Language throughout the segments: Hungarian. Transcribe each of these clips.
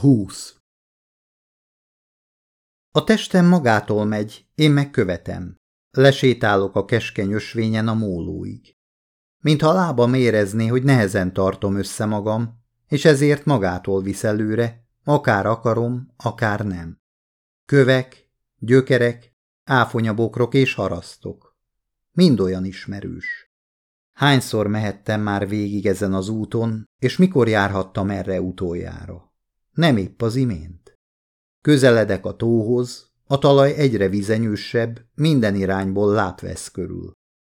20. A testem magától megy, én meg követem. Lesétálok a keskeny ösvényen a mólóig. Mintha a lábam érezné, hogy nehezen tartom össze magam, és ezért magától visz előre, akár akarom, akár nem. Kövek, gyökerek, áfonyabokrok és harasztok. Mind olyan ismerős. Hányszor mehettem már végig ezen az úton, és mikor járhattam erre utoljára? Nem épp az imént. Közeledek a tóhoz, a talaj egyre vizenyősebb, minden irányból látvesz körül.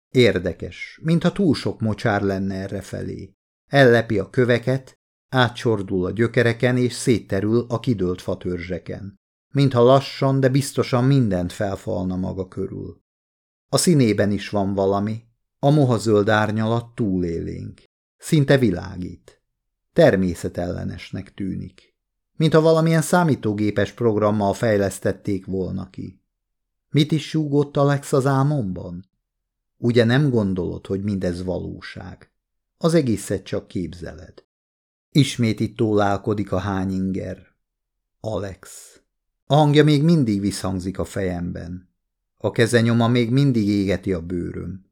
Érdekes, mintha túl sok mocsár lenne erre felé. Ellepi a köveket, átcsordul a gyökereken és szétterül a kidőlt fatörzseken. Mintha lassan, de biztosan mindent felfalna maga körül. A színében is van valami, a mohazöld árnyalat túlélénk. Szinte világít. Természetellenesnek tűnik mintha valamilyen számítógépes programmal fejlesztették volna ki. Mit is súgott Alex az álmomban? Ugye nem gondolod, hogy mindez valóság? Az egészet csak képzeled. Ismét itt tólálkodik a hányinger. Alex. A hangja még mindig visszhangzik a fejemben. A kezenyoma még mindig égeti a bőröm.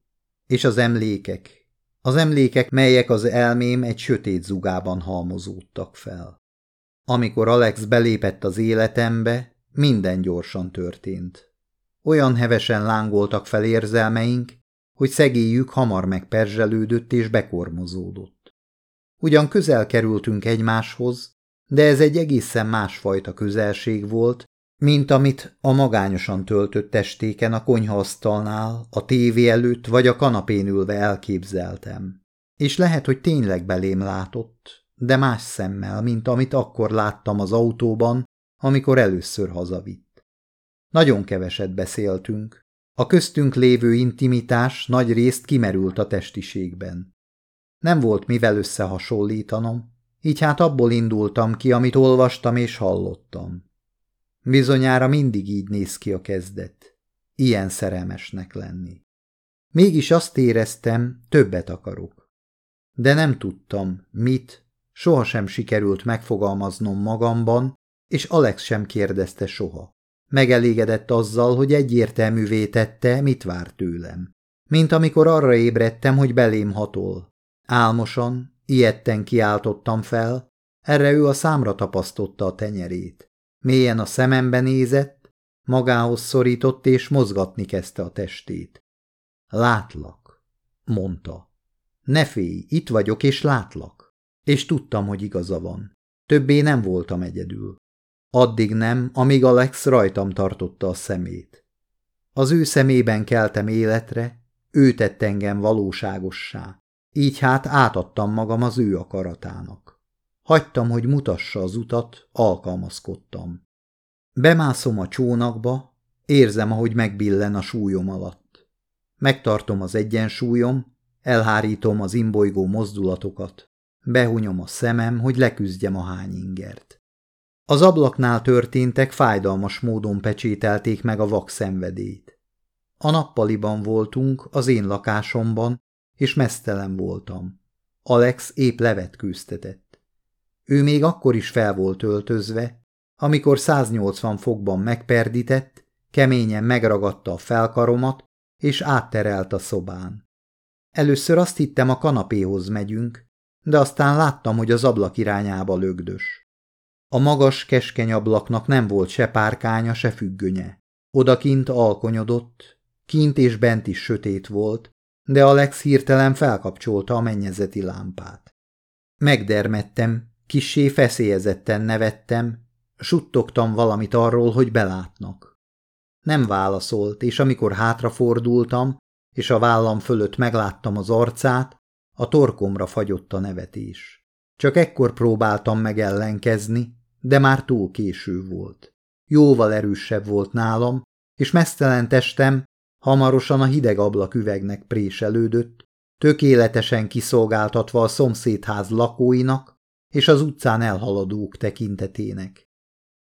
És az emlékek, az emlékek, melyek az elmém egy sötét zugában halmozódtak fel. Amikor Alex belépett az életembe, minden gyorsan történt. Olyan hevesen lángoltak fel érzelmeink, hogy szegélyük hamar megperzselődött és bekormozódott. Ugyan közel kerültünk egymáshoz, de ez egy egészen másfajta közelség volt, mint amit a magányosan töltött testéken a konyhaasztalnál, a tévé előtt vagy a kanapén ülve elképzeltem. És lehet, hogy tényleg belém látott, de más szemmel, mint amit akkor láttam az autóban, amikor először hazavitt. Nagyon keveset beszéltünk. A köztünk lévő intimitás nagy részt kimerült a testiségben. Nem volt mivel összehasonlítanom, így hát abból indultam ki, amit olvastam és hallottam. Bizonyára mindig így néz ki a kezdet. Ilyen szerelmesnek lenni. Mégis azt éreztem, többet akarok. De nem tudtam, mit, Sohasem sikerült megfogalmaznom magamban, és Alex sem kérdezte soha. Megelégedett azzal, hogy egyértelművé tette, mit vár tőlem. Mint amikor arra ébredtem, hogy belém hatol. Álmosan, ilyetten kiáltottam fel, erre ő a számra tapasztotta a tenyerét. Mélyen a szemembe nézett, magához szorított és mozgatni kezdte a testét. Látlak, mondta. Ne félj, itt vagyok és látlak. És tudtam, hogy igaza van. Többé nem voltam egyedül. Addig nem, amíg Alex rajtam tartotta a szemét. Az ő szemében keltem életre, ő tett engem valóságossá. Így hát átadtam magam az ő akaratának. Hagytam, hogy mutassa az utat, alkalmazkodtam. Bemászom a csónakba, érzem, ahogy megbillen a súlyom alatt. Megtartom az egyensúlyom, elhárítom az imbolygó mozdulatokat. Behunyom a szemem, hogy leküzdjem a hányingert. Az ablaknál történtek fájdalmas módon pecsételték meg a vak szenvedélyt. A nappaliban voltunk, az én lakásomban, és mesztelen voltam. Alex épp levetkőztetett. Ő még akkor is fel volt öltözve, amikor 180 fokban megperdített, keményen megragadta a felkaromat, és átterelt a szobán. Először azt hittem, a kanapéhoz megyünk, de aztán láttam, hogy az ablak irányába lögdös. A magas, keskeny ablaknak nem volt se párkánya, se függönye. Odakint alkonyodott, kint és bent is sötét volt, de Alex hirtelen felkapcsolta a mennyezeti lámpát. Megdermettem, kissé feszélyezetten nevettem, suttogtam valamit arról, hogy belátnak. Nem válaszolt, és amikor hátrafordultam, és a vállam fölött megláttam az arcát, a torkomra fagyott a nevetés. Csak ekkor próbáltam meg ellenkezni, de már túl késő volt. Jóval erősebb volt nálam, és mesztelen testem hamarosan a hideg ablak üvegnek préselődött, tökéletesen kiszolgáltatva a szomszédház lakóinak és az utcán elhaladók tekintetének.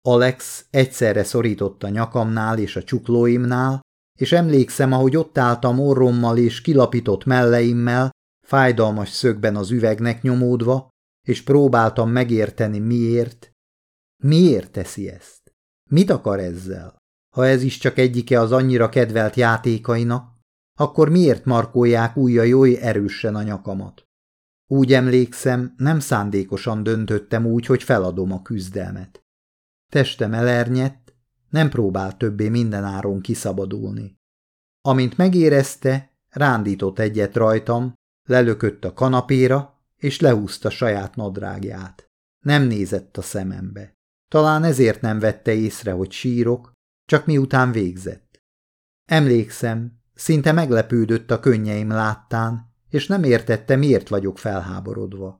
Alex egyszerre szorított a nyakamnál és a csuklóimnál, és emlékszem, ahogy ott álltam orrommal és kilapított melleimmel, fájdalmas szögben az üvegnek nyomódva, és próbáltam megérteni miért, Miért teszi ezt? Mit akar ezzel? Ha ez is csak egyike az annyira kedvelt játékainak, akkor miért markolják oly erősen a nyakamat? Úgy emlékszem, nem szándékosan döntöttem úgy, hogy feladom a küzdelmet. Testem elernyett, nem próbál többé mindenáron kiszabadulni. Amint megérezte, rándított egyet rajtam, lelökött a kanapéra, és lehúzta saját nadrágját. Nem nézett a szemembe. Talán ezért nem vette észre, hogy sírok, csak miután végzett. Emlékszem, szinte meglepődött a könnyeim láttán, és nem értette, miért vagyok felháborodva.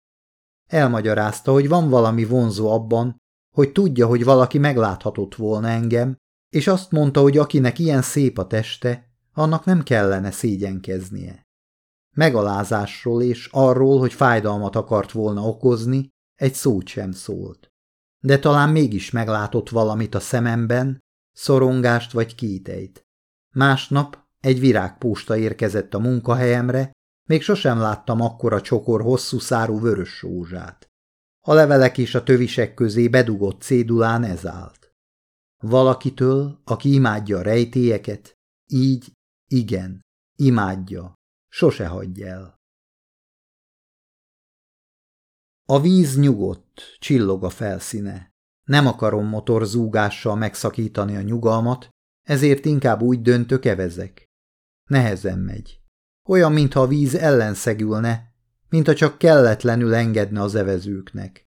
Elmagyarázta, hogy van valami vonzó abban, hogy tudja, hogy valaki megláthatott volna engem, és azt mondta, hogy akinek ilyen szép a teste, annak nem kellene szégyenkeznie. Megalázásról és arról, hogy fájdalmat akart volna okozni, egy szót sem szólt. De talán mégis meglátott valamit a szememben, szorongást vagy kételyt. Másnap egy virágpósta érkezett a munkahelyemre, még sosem láttam akkora csokor hosszú szárú vörös rózsát. A levelek és a tövisek közé bedugott cédulán ez állt. Valakitől, aki imádja a rejtélyeket, így, igen, imádja, sose hagyj el. A víz nyugodt, csillog a felszíne. Nem akarom motorzúgással megszakítani a nyugalmat, ezért inkább úgy döntök, evezek. Nehezen megy. Olyan, mintha a víz ellenszegülne, mintha csak kelletlenül engedne az evezőknek.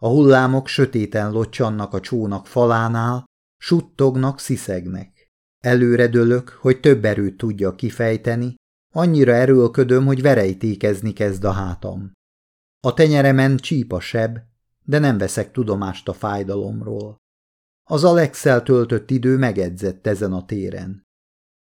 A hullámok sötéten locsannak a csónak falánál, suttognak, sziszegnek. Előre dőlök, hogy több erőt tudja kifejteni, annyira erőlködöm, hogy verejtékezni kezd a hátam. A tenyeremen csípa seb, de nem veszek tudomást a fájdalomról. Az Alexel töltött idő megedzett ezen a téren.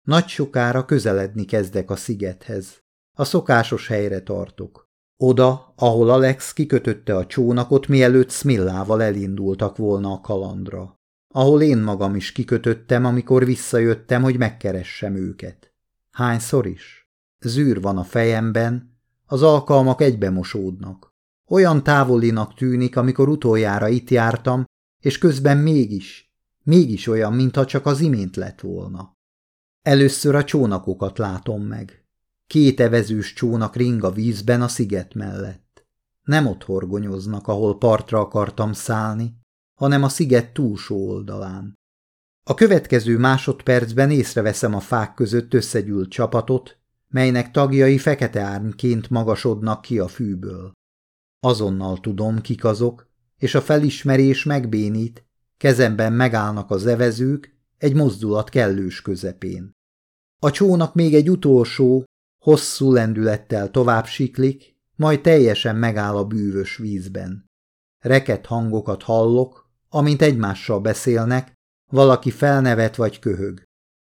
Nagy sokára közeledni kezdek a szigethez. A szokásos helyre tartok. Oda, ahol Alex kikötötte a csónakot, mielőtt Smillával elindultak volna a kalandra. Ahol én magam is kikötöttem, amikor visszajöttem, hogy megkeressem őket. Hányszor is? Zűr van a fejemben, az alkalmak egybemosódnak. Olyan távolinak tűnik, amikor utoljára itt jártam, és közben mégis, mégis olyan, mintha csak az imént lett volna. Először a csónakokat látom meg. Két evezős csónak ring a vízben a sziget mellett. Nem ott horgonyoznak, ahol partra akartam szállni, hanem a sziget túlsó oldalán. A következő másodpercben észreveszem a fák között összegyűlt csapatot, melynek tagjai fekete árnyként magasodnak ki a fűből. Azonnal tudom, kik azok, és a felismerés megbénít, kezemben megállnak az evezők, egy mozdulat kellős közepén. A csónak még egy utolsó, hosszú lendülettel tovább siklik, majd teljesen megáll a bűvös vízben. Reket hangokat hallok, amint egymással beszélnek, valaki felnevet vagy köhög,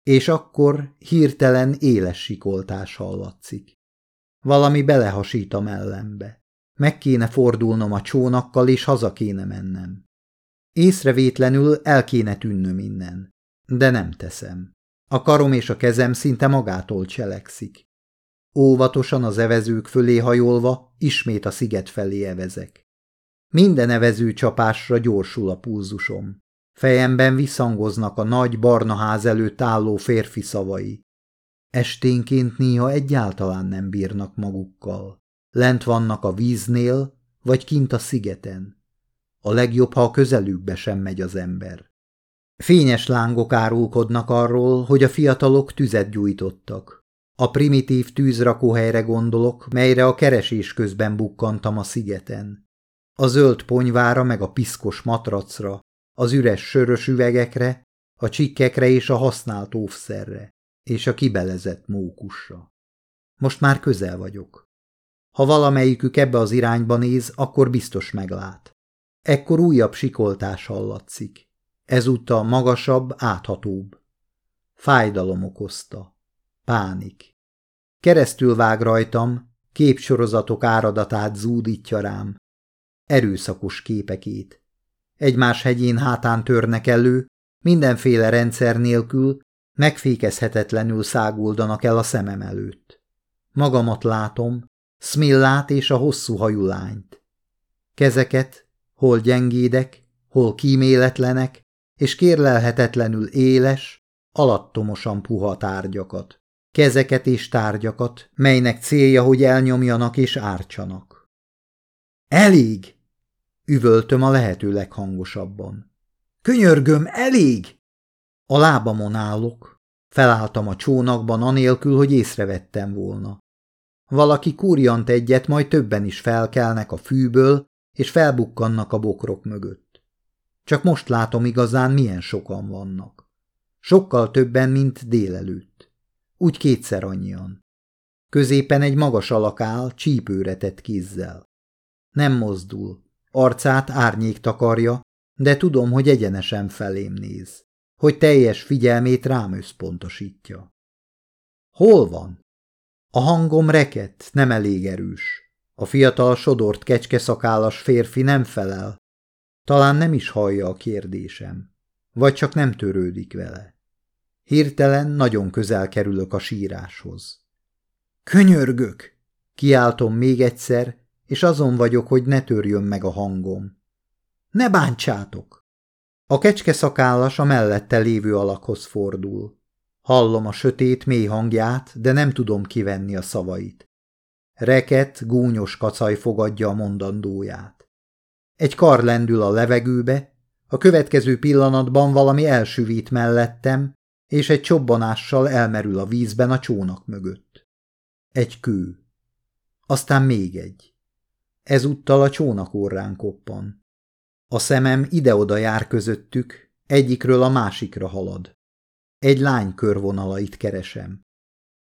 és akkor hirtelen éles sikoltás hallatszik. Valami belehasít a mellembe. Meg kéne fordulnom a csónakkal, és haza kéne mennem. Észrevétlenül el kéne tűnnöm innen, de nem teszem. A karom és a kezem szinte magától cselekszik. Óvatosan az evezők fölé hajolva ismét a sziget felé evezek. Minden evező csapásra gyorsul a pulzusom. Fejemben visszhangoznak a nagy barna ház előtt álló férfi szavai. Esténként néha egyáltalán nem bírnak magukkal. Lent vannak a víznél, vagy kint a szigeten. A legjobb, ha a közelükbe sem megy az ember. Fényes lángok árulkodnak arról, hogy a fiatalok tüzet gyújtottak. A primitív tűzrakóhelyre gondolok, melyre a keresés közben bukkantam a szigeten. A zöld ponyvára meg a piszkos matracra, az üres sörös üvegekre, a csikkekre és a használt óvszerre, és a kibelezett mókusra. Most már közel vagyok. Ha valamelyikük ebbe az irányba néz, akkor biztos meglát. Ekkor újabb sikoltás hallatszik. Ezúttal magasabb, áthatóbb. Fájdalom okozta. Pánik. Keresztül vág rajtam, képsorozatok áradatát zúdítja rám. Erőszakos képekét. Egymás hegyén hátán törnek elő, mindenféle rendszer nélkül, megfékezhetetlenül száguldanak el a szemem előtt. Magamat látom, Smillát és a hosszú hajú lányt. Kezeket, hol gyengédek, hol kíméletlenek, és kérlelhetetlenül éles, alattomosan puha tárgyakat, kezeket és tárgyakat, melynek célja, hogy elnyomjanak és ártsanak. Elég! Üvöltöm a lehető leghangosabban. Könyörgöm, elég! A lábamon állok. Felálltam a csónakban anélkül, hogy észrevettem volna. Valaki kurjant egyet, majd többen is felkelnek a fűből, és felbukkannak a bokrok mögött. Csak most látom igazán, milyen sokan vannak. Sokkal többen, mint délelőtt. Úgy kétszer annyian. Középen egy magas alak áll, csípőre tett kézzel. Nem mozdul. Arcát árnyék takarja, de tudom, hogy egyenesen felém néz. Hogy teljes figyelmét rám összpontosítja. Hol van? A hangom reket, nem elég erős. A fiatal sodort kecskeszakállas férfi nem felel. Talán nem is hallja a kérdésem. Vagy csak nem törődik vele. Hirtelen nagyon közel kerülök a síráshoz. Könyörgök! Kiáltom még egyszer, és azon vagyok, hogy ne törjön meg a hangom. Ne bántsátok! A kecske szakállas a mellette lévő alakhoz fordul. Hallom a sötét mély hangját, de nem tudom kivenni a szavait. Reket, gúnyos kacaj fogadja a mondandóját. Egy kar lendül a levegőbe, a következő pillanatban valami elsüvít mellettem, és egy csobbanással elmerül a vízben a csónak mögött. Egy kő. Aztán még egy. Ezúttal a csónak órán koppan. A szemem ide-oda jár közöttük, egyikről a másikra halad. Egy lány körvonalait keresem.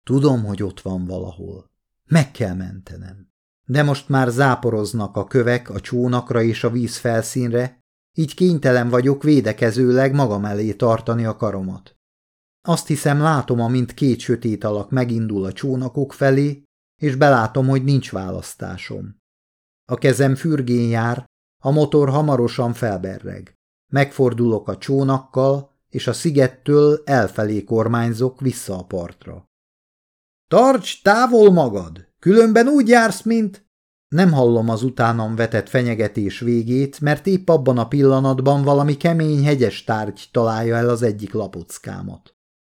Tudom, hogy ott van valahol. Meg kell mentenem. De most már záporoznak a kövek a csónakra és a víz felszínre, így kénytelen vagyok védekezőleg magam elé tartani a karomat. Azt hiszem látom, amint két sötét alak megindul a csónakok felé, és belátom, hogy nincs választásom. A kezem fürgén jár, a motor hamarosan felberreg. Megfordulok a csónakkal, és a szigettől elfelé kormányzok vissza a partra. Tarts távol magad! Különben úgy jársz, mint... Nem hallom az utánam vetett fenyegetés végét, mert épp abban a pillanatban valami kemény hegyes tárgy találja el az egyik lapockámat.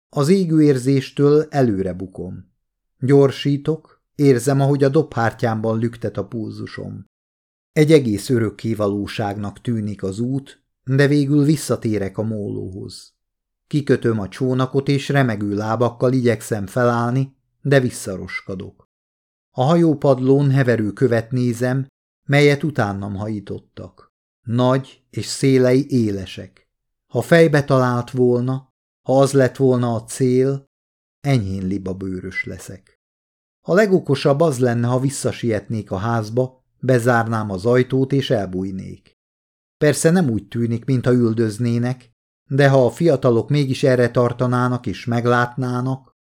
Az égő érzéstől előre bukom. Gyorsítok, érzem, ahogy a dobhártyámban lüktet a pulzusom. Egy egész örökké valóságnak tűnik az út, de végül visszatérek a mólóhoz. Kikötöm a csónakot, és remegő lábakkal igyekszem felállni, de visszaroskadok. A hajópadlón heverő követ nézem, melyet utánam hajítottak. Nagy és szélei élesek. Ha fejbe talált volna, ha az lett volna a cél, enyhén libabőrös leszek. A legokosabb az lenne, ha visszasietnék a házba, bezárnám az ajtót és elbújnék. Persze nem úgy tűnik, mintha üldöznének, de ha a fiatalok mégis erre tartanának és meglátnának,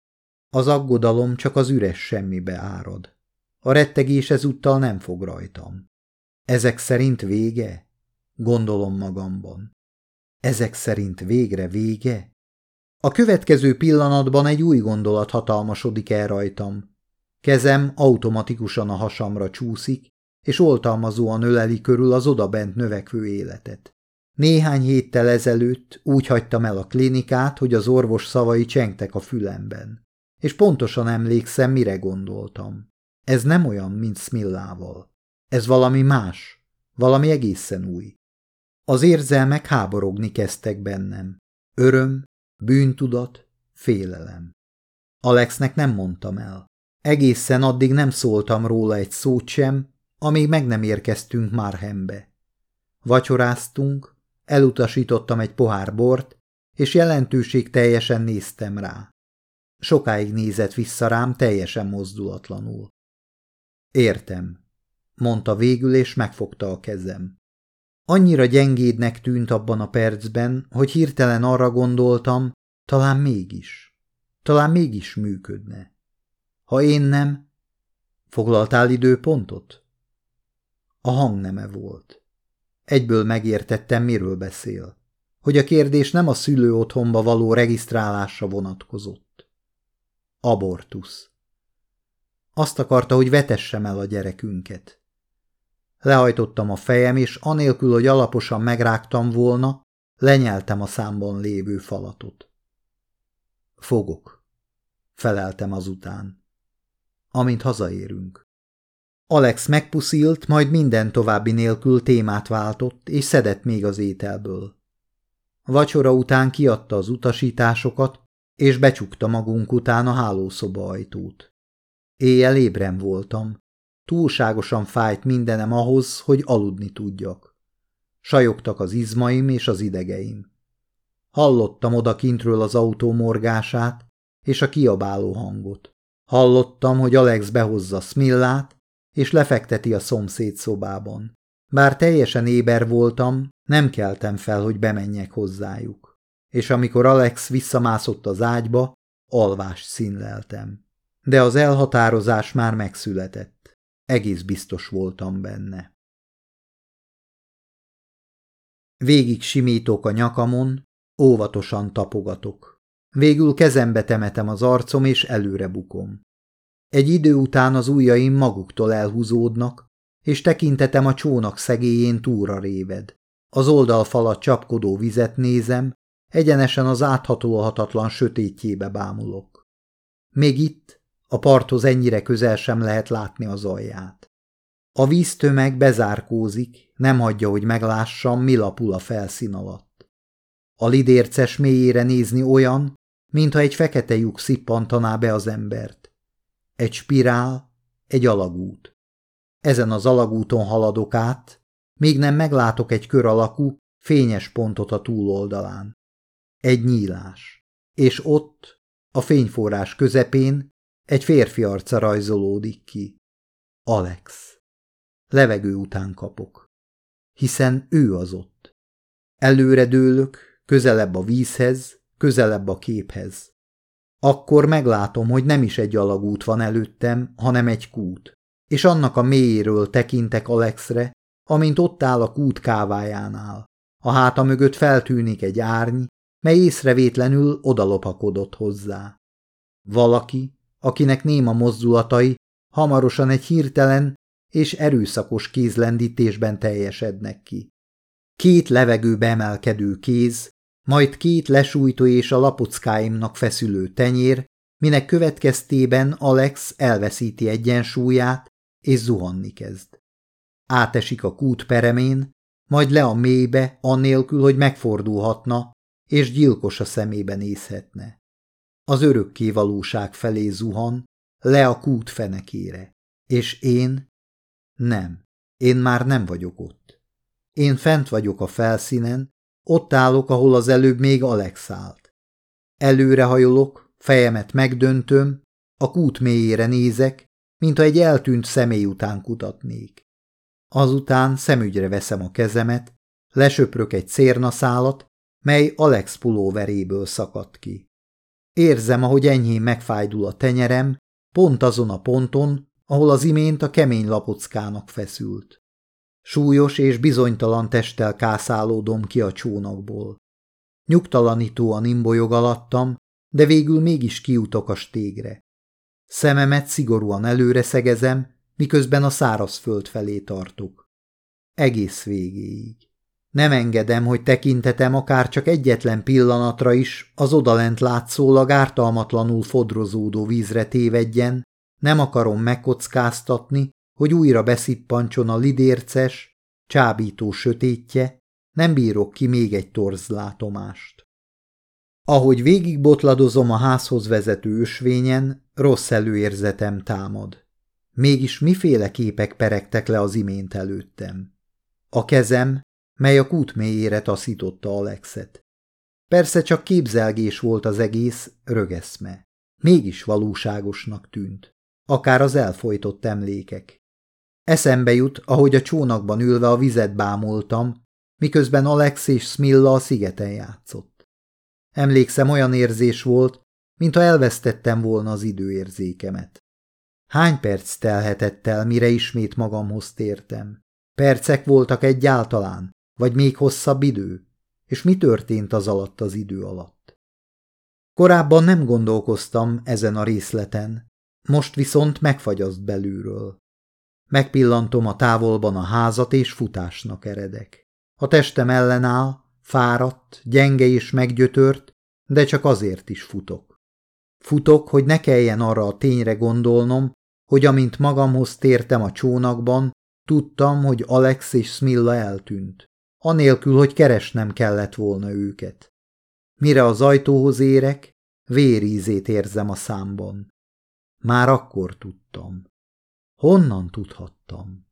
az aggodalom csak az üres semmibe árad. A rettegés ezúttal nem fog rajtam. Ezek szerint vége? Gondolom magamban. Ezek szerint végre vége? A következő pillanatban egy új gondolat hatalmasodik el rajtam. Kezem automatikusan a hasamra csúszik, és oltalmazóan öleli körül az odabent növekvő életet. Néhány héttel ezelőtt úgy hagytam el a klinikát, hogy az orvos szavai csengtek a fülemben. És pontosan emlékszem, mire gondoltam. Ez nem olyan, mint Smillával. Ez valami más, valami egészen új. Az érzelmek háborogni kezdtek bennem. Öröm, bűntudat, félelem. Alexnek nem mondtam el. Egészen addig nem szóltam róla egy szót sem, amíg meg nem érkeztünk Marhembe. Vacsoráztunk, elutasítottam egy pohár bort, és jelentőség teljesen néztem rá. Sokáig nézett vissza rám teljesen mozdulatlanul. Értem, mondta végül, és megfogta a kezem. Annyira gyengédnek tűnt abban a percben, hogy hirtelen arra gondoltam, talán mégis, talán mégis működne. Ha én nem, foglaltál időpontot? A hangneme volt. Egyből megértettem, miről beszél. Hogy a kérdés nem a szülő otthonba való regisztrálásra vonatkozott. Abortusz. Azt akarta, hogy vetessem el a gyerekünket. Lehajtottam a fejem, és anélkül, hogy alaposan megrágtam volna, lenyeltem a számban lévő falatot. Fogok, feleltem azután, amint hazaérünk. Alex megpuszilt, majd minden további nélkül témát váltott, és szedett még az ételből. Vacsora után kiadta az utasításokat, és becsukta magunk után a hálószoba ajtót. Éjjel ébren voltam. Túlságosan fájt mindenem ahhoz, hogy aludni tudjak. Sajogtak az izmaim és az idegeim. Hallottam odakintről az autó morgását és a kiabáló hangot. Hallottam, hogy Alex behozza Smillát, és lefekteti a szomszéd szobában. Bár teljesen éber voltam, nem keltem fel, hogy bemenjek hozzájuk. És amikor Alex visszamászott az ágyba, alvást színleltem. De az elhatározás már megszületett. Egész biztos voltam benne. Végig simítok a nyakamon, óvatosan tapogatok. Végül kezembe temetem az arcom, és előre bukom. Egy idő után az ujjaim maguktól elhúzódnak, és tekintetem a csónak szegélyén túra réved. Az oldalfalat csapkodó vizet nézem, egyenesen az áthatolhatatlan sötétjébe bámulok. Még itt, a parthoz ennyire közel sem lehet látni az alját. A víztömeg bezárkózik, nem hagyja, hogy meglássam, mi lapul a felszín alatt. A lidérces mélyére nézni olyan, mintha egy fekete lyuk szippantaná be az embert. Egy spirál, egy alagút. Ezen az alagúton haladok át, még nem meglátok egy kör alakú, fényes pontot a túloldalán. Egy nyílás. És ott, a fényforrás közepén, egy férfi arca rajzolódik ki. Alex. Levegő után kapok. Hiszen ő az ott. Előre dőlök, közelebb a vízhez, közelebb a képhez. Akkor meglátom, hogy nem is egy alagút van előttem, hanem egy kút, és annak a mélyéről tekintek Alexre, amint ott áll a kút kávájánál. A háta mögött feltűnik egy árny, mely észrevétlenül odalopakodott hozzá. Valaki, akinek néma mozdulatai hamarosan egy hirtelen és erőszakos kézlendítésben teljesednek ki. Két levegőbe emelkedő kéz, majd két lesújtó és a lapockáimnak feszülő tenyér, minek következtében Alex elveszíti egyensúlyát, és zuhanni kezd. Átesik a kút peremén, majd le a mélybe, annélkül, hogy megfordulhatna, és gyilkos a szemébe nézhetne. Az örökké valóság felé zuhan, le a kút fenekére, és én nem, én már nem vagyok ott. Én fent vagyok a felszínen, ott állok, ahol az előbb még Alex állt. Előrehajolok, fejemet megdöntöm, a kút mélyére nézek, mintha egy eltűnt személy után kutatnék. Azután szemügyre veszem a kezemet, lesöprök egy szérnaszálat, mely Alex pulóveréből szakadt ki. Érzem, ahogy enyhén megfájdul a tenyerem, pont azon a ponton, ahol az imént a kemény lapockának feszült. Súlyos és bizonytalan testtel kászálódom ki a csónakból. Nyugtalanítóan imbolyog alattam, de végül mégis kiutok a stégre. Szememet szigorúan előre szegezem, miközben a szárazföld felé tartok. Egész végéig. Nem engedem, hogy tekintetem akár csak egyetlen pillanatra is az odalent látszólag ártalmatlanul fodrozódó vízre tévedjen, nem akarom megkockáztatni, hogy újra beszippancson a lidérces, csábító sötétje, nem bírok ki még egy torzlátomást. Ahogy végigbotladozom a házhoz vezető ösvényen, rossz előérzetem támad. Mégis miféle képek peregtek le az imént előttem. A kezem, mely a kút mélyére taszította Alexet. Persze csak képzelgés volt az egész, rögeszme. Mégis valóságosnak tűnt akár az elfolytott emlékek. Eszembe jut, ahogy a csónakban ülve a vizet bámultam, miközben Alex és Smilla a szigeten játszott. Emlékszem, olyan érzés volt, mintha elvesztettem volna az időérzékemet. Hány perc telhetett el, mire ismét magamhoz tértem? Percek voltak egyáltalán, vagy még hosszabb idő? És mi történt az alatt az idő alatt? Korábban nem gondolkoztam ezen a részleten, most viszont megfagyaszt belülről. Megpillantom a távolban a házat, és futásnak eredek. A testem ellenáll, fáradt, gyenge és meggyötört, de csak azért is futok. Futok, hogy ne kelljen arra a tényre gondolnom, hogy amint magamhoz tértem a csónakban, tudtam, hogy Alex és Smilla eltűnt, anélkül, hogy keresnem kellett volna őket. Mire az ajtóhoz érek, vérízét érzem a számban. Már akkor tudtam. Honnan tudhattam?